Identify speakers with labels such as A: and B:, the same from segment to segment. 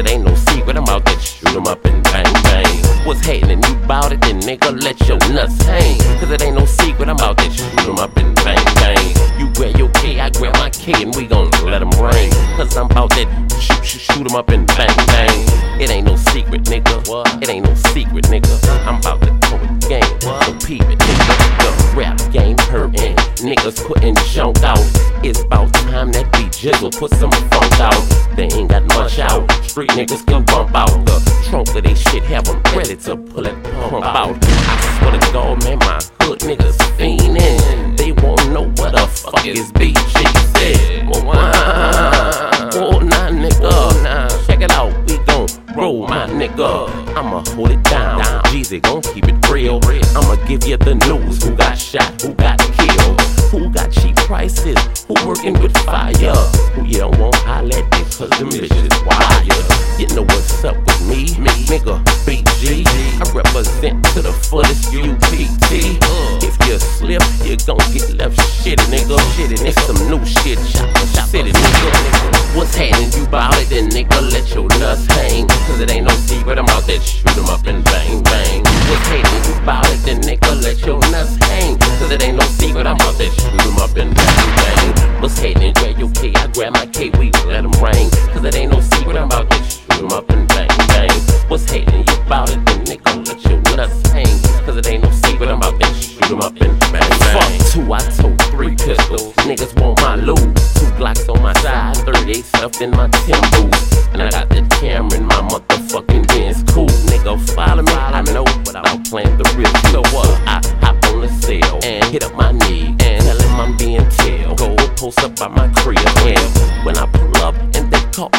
A: it ain't no secret, I'm out there shoot 'em up and bang bang. What's hating and you bout it, then nigga, let your nuts hang. Cause it ain't no secret, I'm out there shoot 'em up and bang bang. You grab your K, I grab my K, and we gon' let 'em rain. Cause I'm out that shoot, shoot, shoot 'em up and bang bang. It ain't no secret, nigga. What? It ain't no secret, nigga. I'm about to putting junk out. It's about time that we jiggle, put some funk out. They ain't got much out. Street niggas can bump out. The trunk of they shit have 'em ready to pull it pump out. I swear to God, man, my hood niggas fiendin'. They won't know what the fuck is BG said. Oh, wow. oh, roll my nigga. I'ma hold it down. Jeezy gon' keep it real. I'ma give you the news. Who got shot? Who got killed? Who got cheap prices? Who working with fire? Who you don't want holla at me cause them bitches wire. You know what's up with me, me nigga BG. I represent to the fullest UPT. If you shoot 'em up and bang bang. Happening? You bout it, then nigga, let your nuts hang. Cause it ain't no secret, I'm out there shoot 'em up and bang bang. What's happening? Grab your K, I grab my K, we let 'em rain. Cause it ain't no secret, I'm out there shoot 'em up and bang bang. What's happening? You bout it, then nigga, let your nuts hang. Cause it ain't no secret, I'm out there shoot 'em up and bang bang. Fuck two, I told three pistols. Niggas want my loot. Two Glocks on my side, 38 stuffed in my Tim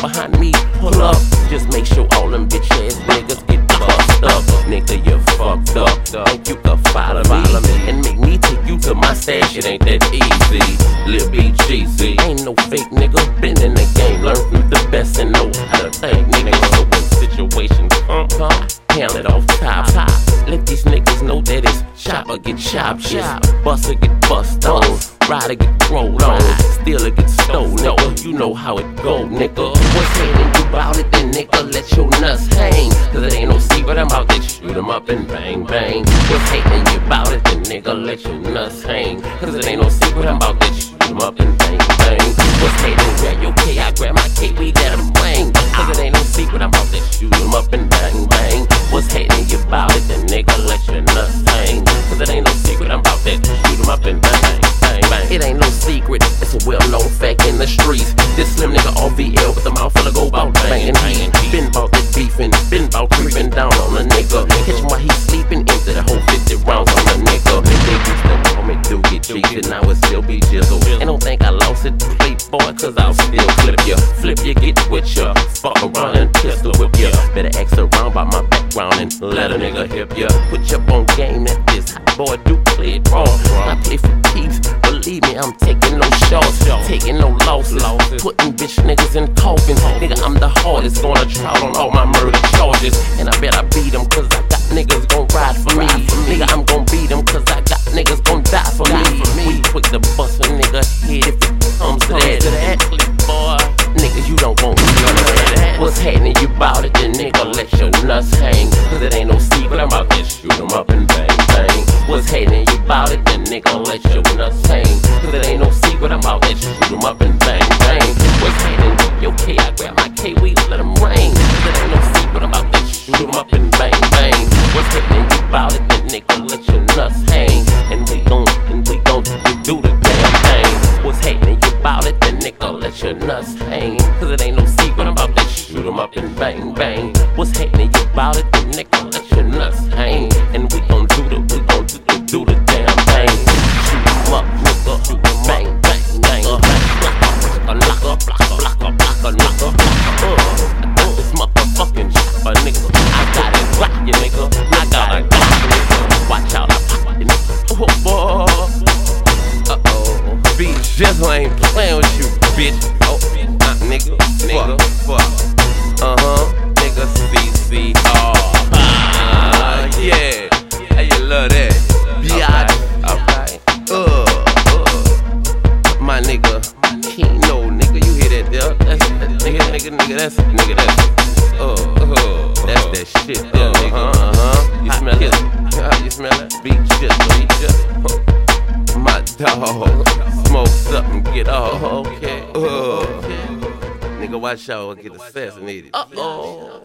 A: behind me, pull up. Just make sure all them bitch ass niggas get bust up. Nigga, you fucked up. Think you can follow me and make me take you to my stash. It ain't that easy. Lil BGZ. Ain't no fake nigga. Been in the game. Learn from the best and know how to think. Nigga, so when situations come, come, count it off top. top. Let these niggas know that it's chopper get chopped. Chop. Buster get bust on. Rider get rolled on. Stealer get stole. Nigga, you know how it go, nigga. What's happening? You bout it, then nigga, let your nuts hang. Cause it ain't no secret, I'm out there shoot 'em up and bang bang. What's happening? You bout it, then nigga, let your nuts hang. Cause it ain't no secret, I'm out there shoot 'em up and bang bang. What's happening? Grab your K, I grab my K, we let 'em ring. Cause it ain't no secret, I'm out there shoot 'em up and bang bang. What's happening? You bout it, then nigga, let your nuts hang. Cause it ain't no secret, I'm out there shoot 'em up and bang bang bang. It ain't no secret, it's a well-known fact in the streets. This slim nigga off VL with the mouth full of gold bout banging heat. Been about that beefing, been about creeping down on a nigga. Catch him while he sleeping, empty the whole 50 rounds on a nigga. They used to call me Doogie Cheeks, and now it still be jizzle. And don't think I lost it, playboy, cause I'll still clip ya. Flip ya, get with ya. Fuck around and pistol whip ya. Better ask around by my background and let a nigga hip ya. Put ya me, I'm taking no shots, taking no losses. Putting bitch niggas in coffins. Nigga, I'm the hardest, gonna trial on all my murder charges. And I bet I beat them, cause I got niggas gon' ride for me. Nigga, I'm gon' beat them, cause I got niggas gon' die for me. We quick to bust a nigga head if it comes to that. Boy, nigga, you don't want none of that. What's happening? You bout it, then nigga, let your nuts hang. Cause it ain't no secret, I'm out there shoot 'em up and bang bang. What's happening? You bout it, then nigga, let your nuts hang. Cause it ain't no secret, I'm out there shoot 'em up and bang bang. What's happening? Yo, K, I grab my K, we let 'em rain. Cause it ain't no secret, I'm out there shoot 'em up and bang bang. What's happening? You bout it, then nigga, let your nuts hang. And we gon' and we gon' do the damn thing. What's happening? You bout it, then nigga, let your nuts hang. Cause it ain't no secret, I'm about to shoot 'em up and bang bang. What's happening? You bout it, then nigga, let your nuts Jizzle ain't playing with you, bitch. Oh, uh, nigga, nigga, fuck. Uh huh, nigga, CCR. Uh, yeah, how you love that? B.I. Alright, uh, uh. My nigga, Kino, nigga, you hear that, there? That's, nigga, nigga, nigga, that's, nigga, that's, uh, uh, that's that shit, there, uh, nigga. Uh-huh. Uh huh, you smell it? Uh, you smell it? Beat shit, beat shit. My dog smoke up and get oh okay. Uh. Nigga,
B: watch out, get assassinated. Uh oh.